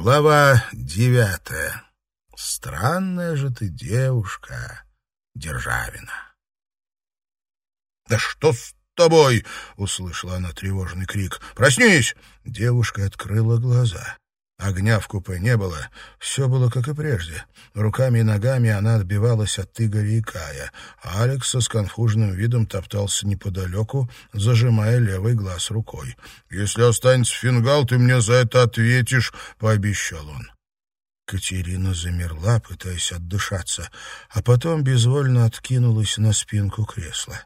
Глава девятая. Странная же ты девушка, Державина. «Да что с тобой?» — услышала она тревожный крик. «Проснись!» Девушка открыла глаза. Огня в купе не было, все было как и прежде. Руками и ногами она отбивалась от Игоря и Кая, а Алекс со сконфуженным видом топтался неподалеку, зажимая левый глаз рукой. «Если останется фингал, ты мне за это ответишь», — пообещал он. Катерина замерла, пытаясь отдышаться, а потом безвольно откинулась на спинку кресла.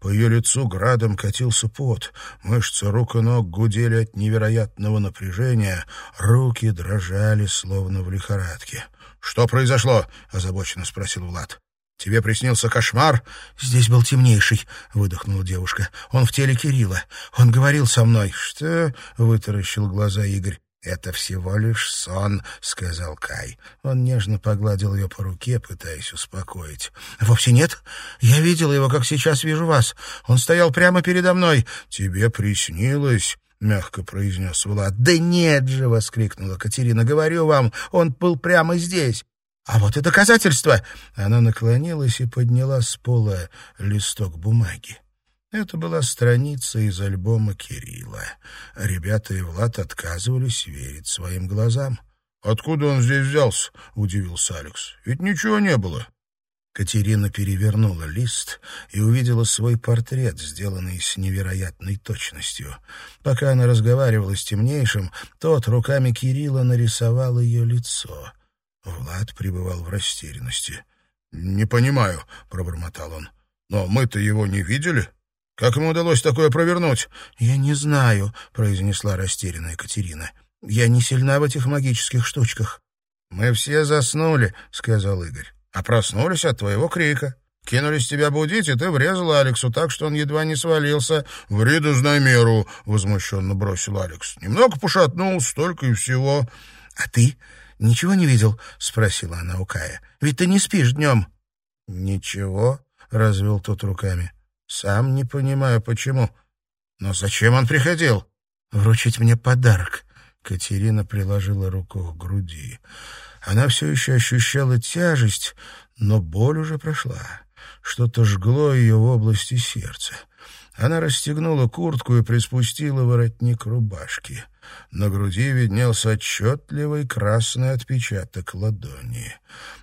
По ее лицу градом катился пот, мышцы рук и ног гудели от невероятного напряжения, руки дрожали, словно в лихорадке. «Что произошло?» — озабоченно спросил Влад. «Тебе приснился кошмар?» «Здесь был темнейший», — выдохнула девушка. «Он в теле Кирилла. Он говорил со мной». «Что?» — вытаращил глаза Игорь. «Это всего лишь сон», — сказал Кай. Он нежно погладил ее по руке, пытаясь успокоить. «Вовсе нет. Я видел его, как сейчас вижу вас. Он стоял прямо передо мной. Тебе приснилось?» — мягко произнес Влад. «Да нет же!» — воскликнула Катерина. «Говорю вам, он был прямо здесь. А вот и доказательство!» Она наклонилась и подняла с пола листок бумаги. Это была страница из альбома Кирилла. Ребята и Влад отказывались верить своим глазам. «Откуда он здесь взялся?» — удивился Алекс. «Ведь ничего не было». Катерина перевернула лист и увидела свой портрет, сделанный с невероятной точностью. Пока она разговаривала с темнейшим, тот руками Кирилла нарисовал ее лицо. Влад пребывал в растерянности. «Не понимаю», — пробормотал он. «Но мы-то его не видели». Как ему удалось такое провернуть? Я не знаю, произнесла растерянная Катерина. Я не сильна в этих магических штучках. Мы все заснули, сказал Игорь. А проснулись от твоего крика. Кинулись тебя будить, и ты врезал Алексу так, что он едва не свалился. — Ври да знай меру, — возмущенно бросил Алекс. — Немного пошатнулся, столько и всего. — А ты ничего не видел? — спросила она у Кая. — Ведь ты не спишь днем. — Ничего, — развел тот руками. Сам не понимаю, почему. Но зачем он приходил? Вручить мне подарок. Катерина приложила руку к груди. Она все еще ощущала тяжесть, но боль уже прошла. Что-то жгло ее в области сердца. Она расстегнула куртку и приспустила воротник рубашки. На груди виднелся отчетливый красный отпечаток ладони.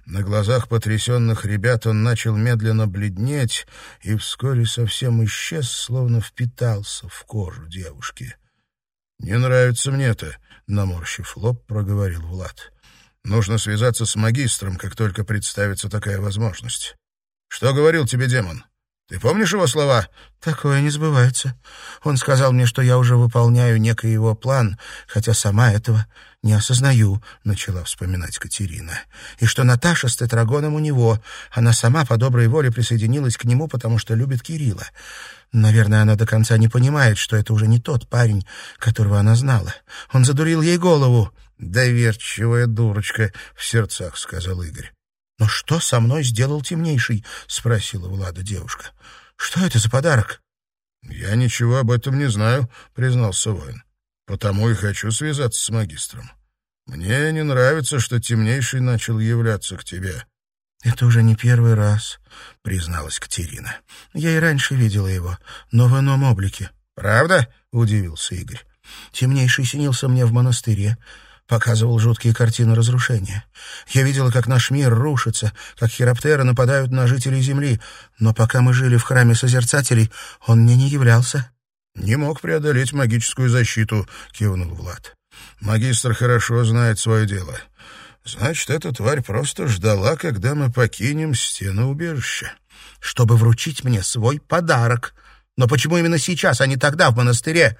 На глазах потрясенных ребят он начал медленно бледнеть и вскоре совсем исчез, словно впитался в кожу девушки. «Не нравится мне это», — наморщив лоб, проговорил Влад. «Нужно связаться с магистром, как только представится такая возможность. Что говорил тебе демон?» Ты помнишь его слова? Такое не сбывается. Он сказал мне, что я уже выполняю некий его план, хотя сама этого не осознаю, начала вспоминать Катерина. И что Наташа с тетрагоном у него. Она сама по доброй воле присоединилась к нему, потому что любит Кирилла. Наверное, она до конца не понимает, что это уже не тот парень, которого она знала. Он задурил ей голову. «Доверчивая дурочка», — в сердцах сказал Игорь. «Но что со мной сделал темнейший?» — спросила Влада девушка. «Что это за подарок?» «Я ничего об этом не знаю», — признался воин. «Потому и хочу связаться с магистром. Мне не нравится, что темнейший начал являться к тебе». «Это уже не первый раз», — призналась Катерина. «Я и раньше видела его, но в ином облике». «Правда?» — удивился Игорь. «Темнейший снился мне в монастыре показывал жуткие картины разрушения. Я видела, как наш мир рушится, как хироптеры нападают на жителей Земли, но пока мы жили в храме Созерцателей, он мне не являлся». «Не мог преодолеть магическую защиту», — кивнул Влад. «Магистр хорошо знает свое дело. Значит, эта тварь просто ждала, когда мы покинем стену убежища». «Чтобы вручить мне свой подарок. Но почему именно сейчас, а не тогда в монастыре?»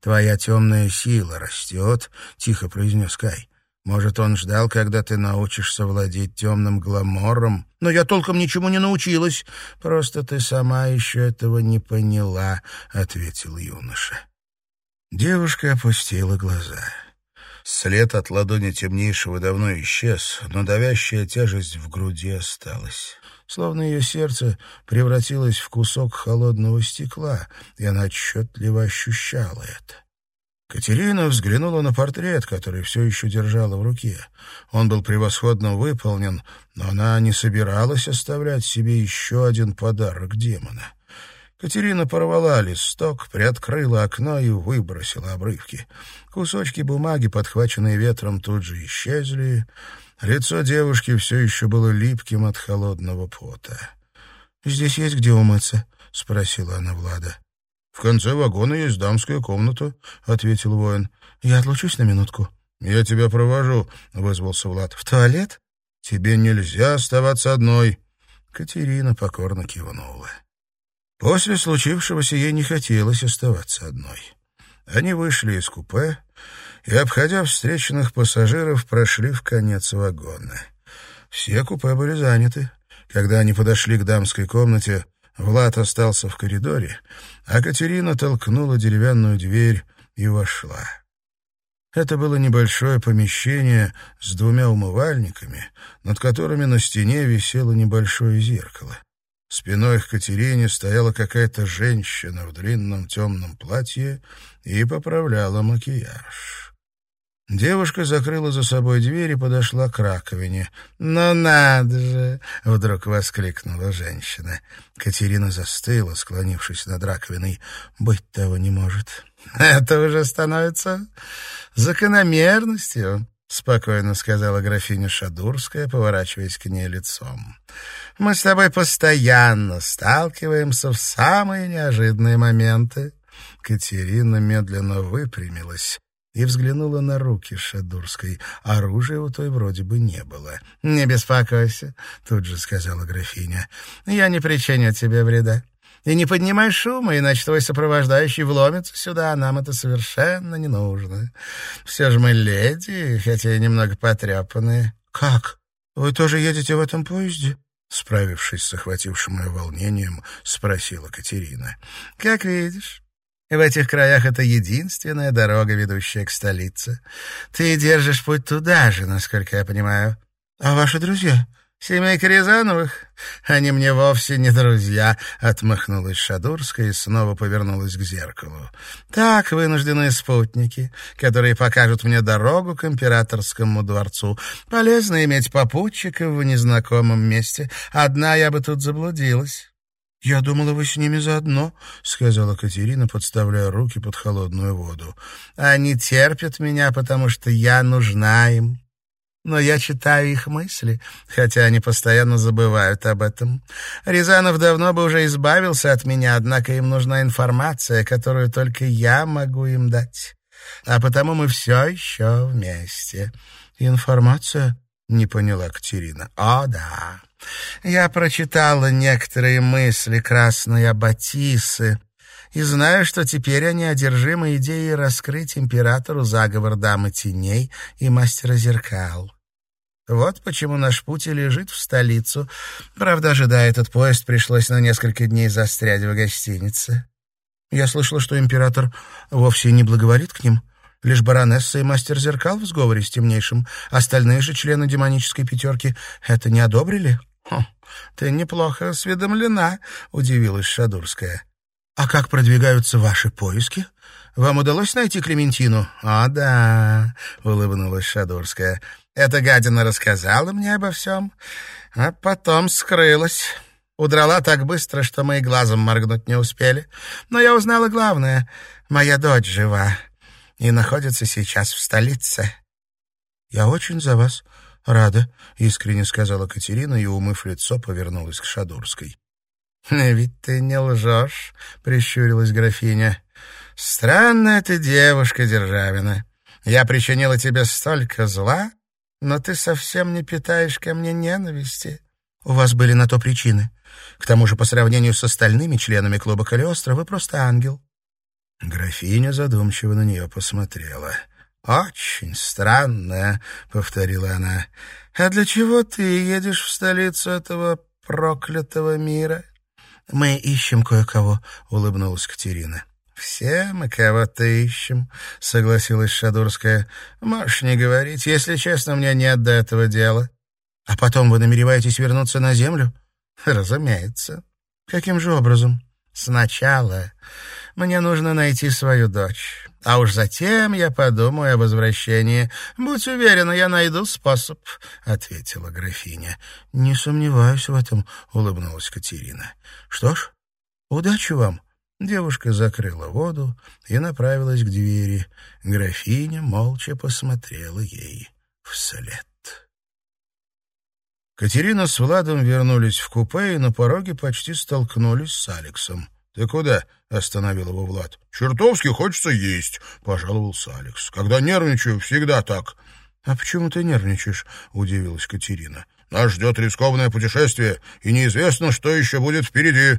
«Твоя темная сила растет», — тихо произнес Кай. «Может, он ждал, когда ты научишься владеть темным гламором?» «Но я толком ничему не научилась. Просто ты сама еще этого не поняла», — ответил юноша. Девушка опустила глаза. След от ладони темнейшего давно исчез, но давящая тяжесть в груди осталась словно ее сердце превратилось в кусок холодного стекла, и она отчетливо ощущала это. Катерина взглянула на портрет, который все еще держала в руке. Он был превосходно выполнен, но она не собиралась оставлять себе еще один подарок демона. Катерина порвала листок, приоткрыла окно и выбросила обрывки. Кусочки бумаги, подхваченные ветром, тут же исчезли. Лицо девушки все еще было липким от холодного пота. «Здесь есть где умыться?» — спросила она Влада. «В конце вагона есть дамская комната», — ответил воин. «Я отлучусь на минутку». «Я тебя провожу», — вызвался Влад. «В туалет?» «Тебе нельзя оставаться одной». Катерина покорно кивнула. После случившегося ей не хотелось оставаться одной. Они вышли из купе и, обходя встреченных пассажиров, прошли в конец вагона. Все купе были заняты. Когда они подошли к дамской комнате, Влад остался в коридоре, а Катерина толкнула деревянную дверь и вошла. Это было небольшое помещение с двумя умывальниками, над которыми на стене висело небольшое зеркало. Спиной к Катерине стояла какая-то женщина в длинном темном платье и поправляла макияж. Девушка закрыла за собой дверь и подошла к раковине. «Ну надо же!» — вдруг воскликнула женщина. Катерина застыла, склонившись над раковиной. «Быть того не может. Это уже становится закономерностью», — спокойно сказала графиня Шадурская, поворачиваясь к ней лицом. «Мы с тобой постоянно сталкиваемся в самые неожиданные моменты». Катерина медленно выпрямилась и взглянула на руки Шадурской. Оружия у той вроде бы не было. «Не беспокойся», — тут же сказала графиня. «Я не причиню тебе вреда. И не поднимай шума, иначе твой сопровождающий вломится сюда, а нам это совершенно не нужно. Все же мы леди, хотя и немного потрепанные». «Как? Вы тоже едете в этом поезде?» Справившись с охватившим ее волнением, спросила Катерина. «Как видишь». В этих краях это единственная дорога, ведущая к столице. Ты держишь путь туда же, насколько я понимаю. А ваши друзья? Семейка Рязановых? Они мне вовсе не друзья, — отмахнулась Шадурская и снова повернулась к зеркалу. Так, вынужденные спутники, которые покажут мне дорогу к императорскому дворцу. Полезно иметь попутчиков в незнакомом месте. Одна я бы тут заблудилась. «Я думала, вы с ними заодно», — сказала Катерина, подставляя руки под холодную воду. «Они терпят меня, потому что я нужна им. Но я читаю их мысли, хотя они постоянно забывают об этом. Рязанов давно бы уже избавился от меня, однако им нужна информация, которую только я могу им дать. А потому мы все еще вместе». «Информация?» — не поняла Катерина. «О, да». Я прочитала некоторые мысли красной Аббатисы и знаю, что теперь они одержимы идеей раскрыть императору заговор дамы теней и мастера зеркал. Вот почему наш путь и лежит в столицу. Правда, ожидая этот поезд, пришлось на несколько дней застрять в гостинице. Я слышала, что император вовсе не благоволит к ним. Лишь баронесса и мастер зеркал в сговоре с темнейшим. Остальные же члены демонической пятерки это не одобрили? Хм, «Ты неплохо осведомлена», — удивилась Шадурская. «А как продвигаются ваши поиски? Вам удалось найти Клементину?» «О, да», — улыбнулась Шадурская. «Эта гадина рассказала мне обо всем, а потом скрылась». Удрала так быстро, что мы и глазом моргнуть не успели. Но я узнала главное. Моя дочь жива и находится сейчас в столице. Я очень за вас «Рада», — искренне сказала Катерина и, умыв лицо, повернулась к Шадурской. «Ведь ты не лжешь», — прищурилась графиня. «Странная ты девушка, Державина. Я причинила тебе столько зла, но ты совсем не питаешь ко мне ненависти». «У вас были на то причины. К тому же, по сравнению с остальными членами клуба Калиостро, вы просто ангел». Графиня задумчиво на нее посмотрела. «Очень странная», — повторила она. «А для чего ты едешь в столицу этого проклятого мира?» «Мы ищем кое-кого», — улыбнулась Катерина. «Все мы кого-то ищем», — согласилась Шадурская. «Можешь не говорить. Если честно, мне нет до этого дела». «А потом вы намереваетесь вернуться на землю?» «Разумеется». «Каким же образом?» «Сначала Мне нужно найти свою дочь. А уж затем я подумаю о возвращении. Будь уверена, я найду способ, — ответила графиня. — Не сомневаюсь в этом, — улыбнулась Катерина. — Что ж, удачи вам. Девушка закрыла воду и направилась к двери. Графиня молча посмотрела ей вслед. Катерина с Владом вернулись в купе и на пороге почти столкнулись с Алексом. «Ты куда?» — остановил его Влад. «Чертовски хочется есть», — пожаловался Алекс. «Когда нервничаю, всегда так». «А почему ты нервничаешь?» — удивилась Катерина. «Нас ждет рискованное путешествие, и неизвестно, что еще будет впереди».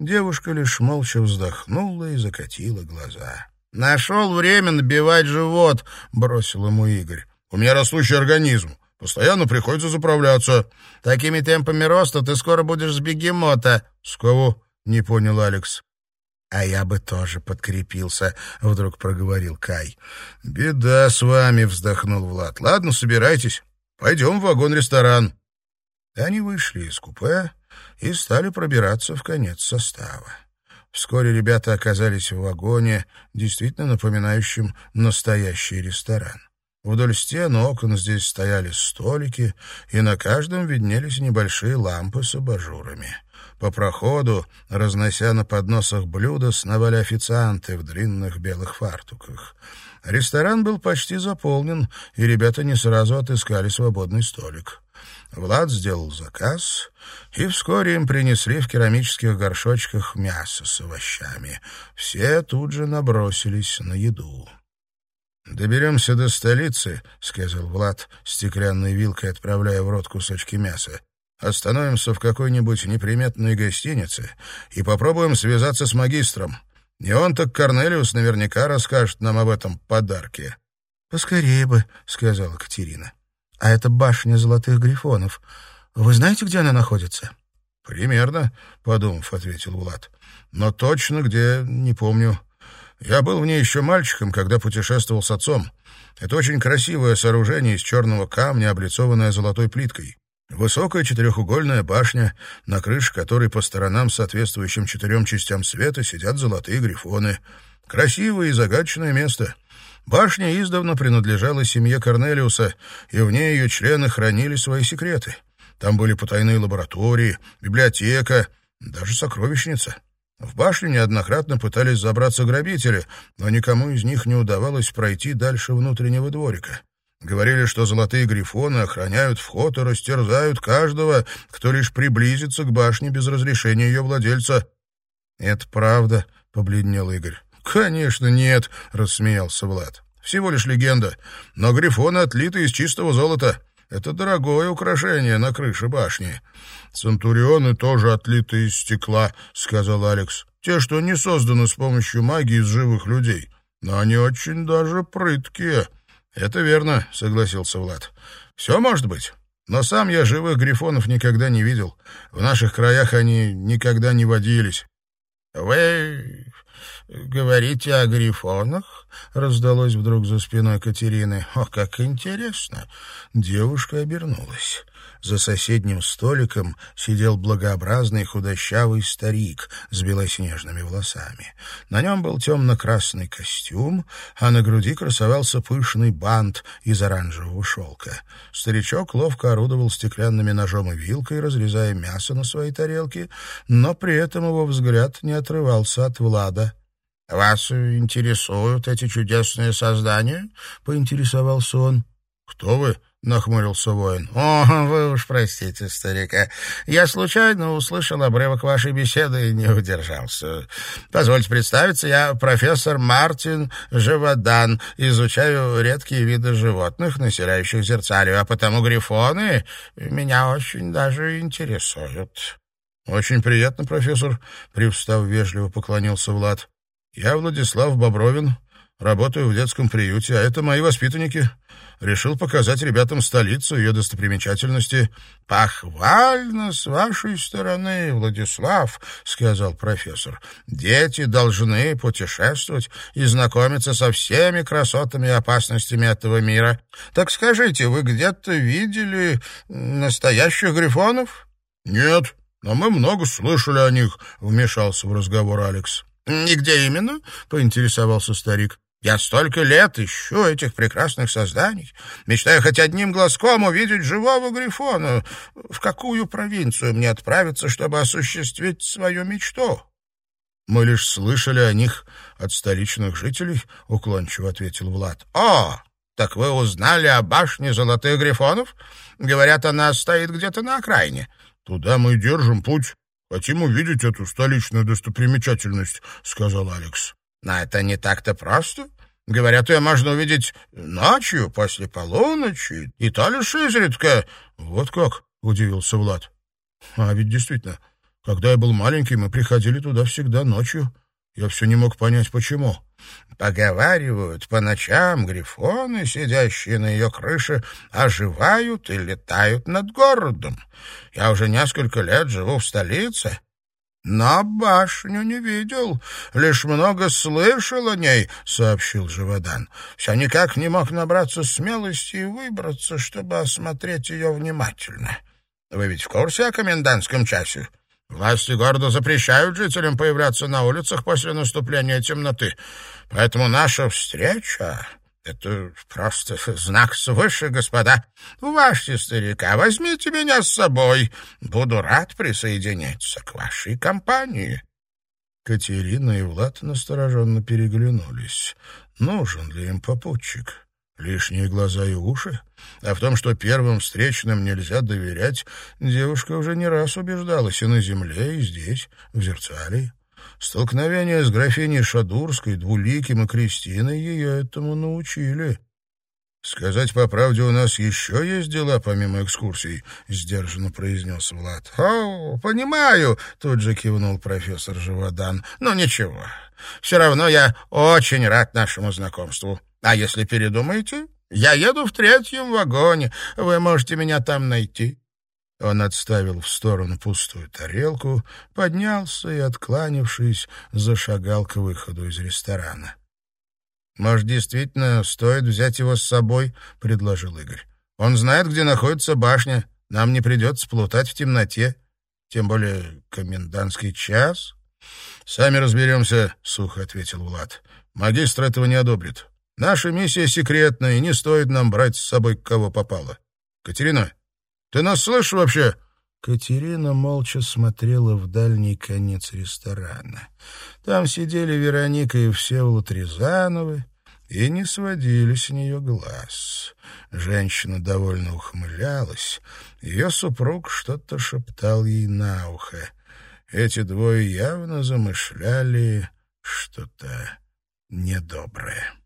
Девушка лишь молча вздохнула и закатила глаза. «Нашел время набивать живот», — бросил ему Игорь. «У меня растущий организм. Постоянно приходится заправляться. Такими темпами роста ты скоро будешь с бегемота. — С кого? — не понял Алекс. — А я бы тоже подкрепился, — вдруг проговорил Кай. — Беда с вами, — вздохнул Влад. — Ладно, собирайтесь. Пойдем в вагон-ресторан. Они вышли из купе и стали пробираться в конец состава. Вскоре ребята оказались в вагоне, действительно напоминающем настоящий ресторан. Вдоль стен окон здесь стояли столики, и на каждом виднелись небольшие лампы с абажурами. По проходу, разнося на подносах блюда, сновали официанты в длинных белых фартуках. Ресторан был почти заполнен, и ребята не сразу отыскали свободный столик. Влад сделал заказ, и вскоре им принесли в керамических горшочках мясо с овощами. Все тут же набросились на еду. «Доберемся до столицы», — сказал Влад, стеклянной вилкой отправляя в рот кусочки мяса. «Остановимся в какой-нибудь неприметной гостинице и попробуем связаться с магистром. Не он, так Корнелиус наверняка расскажет нам об этом подарке». «Поскорее бы», — сказала Катерина. «А это башня золотых грифонов. Вы знаете, где она находится?» «Примерно», — подумав, ответил Влад. «Но точно где, не помню». Я был в ней еще мальчиком, когда путешествовал с отцом. Это очень красивое сооружение из черного камня, облицованное золотой плиткой. Высокая четырехугольная башня, на крыше которой по сторонам соответствующим четырем частям света сидят золотые грифоны. Красивое и загадочное место. Башня издавна принадлежала семье Корнелиуса, и в ней ее члены хранили свои секреты. Там были потайные лаборатории, библиотека, даже сокровищница. В башню неоднократно пытались забраться грабители, но никому из них не удавалось пройти дальше внутреннего дворика. Говорили, что золотые грифоны охраняют вход и растерзают каждого, кто лишь приблизится к башне без разрешения ее владельца. — Это правда, — побледнел Игорь. — Конечно, нет, — рассмеялся Влад. — Всего лишь легенда. Но грифоны отлиты из чистого золота. Это дорогое украшение на крыше башни. «Центурионы тоже отлиты из стекла», — сказал Алекс. «Те, что не созданы с помощью магии из живых людей. Но они очень даже прыткие». «Это верно», — согласился Влад. «Все может быть. Но сам я живых грифонов никогда не видел. В наших краях они никогда не водились». «Вы говорите о грифонах?» — раздалось вдруг за спиной Катерины. «О, как интересно!» Девушка обернулась. За соседним столиком сидел благообразный худощавый старик с белоснежными волосами. На нем был темно-красный костюм, а на груди красовался пышный бант из оранжевого шелка. Старичок ловко орудовал стеклянными ножом и вилкой, разрезая мясо на своей тарелке, но при этом его взгляд не отрывался от Влада. «Вас интересуют эти чудесные создания?» — поинтересовался он. «Кто вы?» — нахмурился воин. — О, вы уж простите, старика. Я случайно услышал обрывок вашей беседы и не удержался. Позвольте представиться, я профессор Мартин Живодан, изучаю редкие виды животных, населяющих зерцалию, а потому грифоны меня очень даже интересуют. — Очень приятно, профессор, — привстав вежливо поклонился Влад. — Я Владислав Бобровин, работаю в детском приюте, а это мои воспитанники — решил показать ребятам столицу, ее достопримечательности. — Похвально с вашей стороны, Владислав, — сказал профессор. — Дети должны путешествовать и знакомиться со всеми красотами и опасностями этого мира. Так скажите, вы где-то видели настоящих грифонов? — Нет, но мы много слышали о них, — вмешался в разговор Алекс. «Нигде именно?» — поинтересовался старик. «Я столько лет ищу этих прекрасных созданий. Мечтаю хоть одним глазком увидеть живого грифона. В какую провинцию мне отправиться, чтобы осуществить свою мечту?» «Мы лишь слышали о них от столичных жителей», — уклончиво ответил Влад. «О, так вы узнали о башне золотых грифонов? Говорят, она стоит где-то на окраине». «Туда мы держим путь. Хотим увидеть эту столичную достопримечательность», — сказал Алекс. «Но это не так-то просто. Говорят, ее можно увидеть ночью, после полуночи, и то лишь изредка». «Вот как?» — удивился Влад. «А ведь действительно, когда я был маленький, мы приходили туда всегда ночью. Я все не мог понять, почему». Поговаривают, по ночам грифоны, сидящие на ее крыше, оживают и летают над городом. Я уже несколько лет живу в столице, но башню не видел, лишь много слышал о ней, — сообщил Живодан. Все никак не мог набраться смелости и выбраться, чтобы осмотреть ее внимательно. Вы ведь в курсе о комендантском часе? — Власти города запрещают жителям появляться на улицах после наступления темноты. Поэтому наша встреча — это просто знак свыше, господа. Уважьте старика, возьмите меня с собой. Буду рад присоединиться к вашей компании». Катерина и Влад настороженно переглянулись. Нужен ли им попутчик? Лишние глаза и уши. А в том, что первым встречным нельзя доверять, девушка уже не раз убеждалась и на земле, и здесь, в Зерцалии. Столкновение с графиней Шадурской, Двуликим и Кристиной ее этому научили. «Сказать по правде, у нас еще есть дела, помимо экскурсий», — сдержанно произнес Влад. «О, понимаю», — тут же кивнул профессор Живодан. «Но ничего, все равно я очень рад нашему знакомству. А если передумаете, я еду в третьем вагоне. Вы можете меня там найти». Он отставил в сторону пустую тарелку, поднялся и, откланившись, зашагал к выходу из ресторана. «Может, действительно стоит взять его с собой?» — предложил Игорь. «Он знает, где находится башня. Нам не придется плутать в темноте. Тем более комендантский час». «Сами разберемся», — сухо ответил Влад. «Магистр этого не одобрит. Наша миссия секретная, и не стоит нам брать с собой кого попало. Катерина, ты нас слышишь вообще?» Катерина молча смотрела в дальний конец ресторана. Там сидели Вероника и Всеволод Рязановы и не сводили с нее глаз. Женщина довольно ухмылялась. Ее супруг что-то шептал ей на ухо. Эти двое явно замышляли что-то недоброе.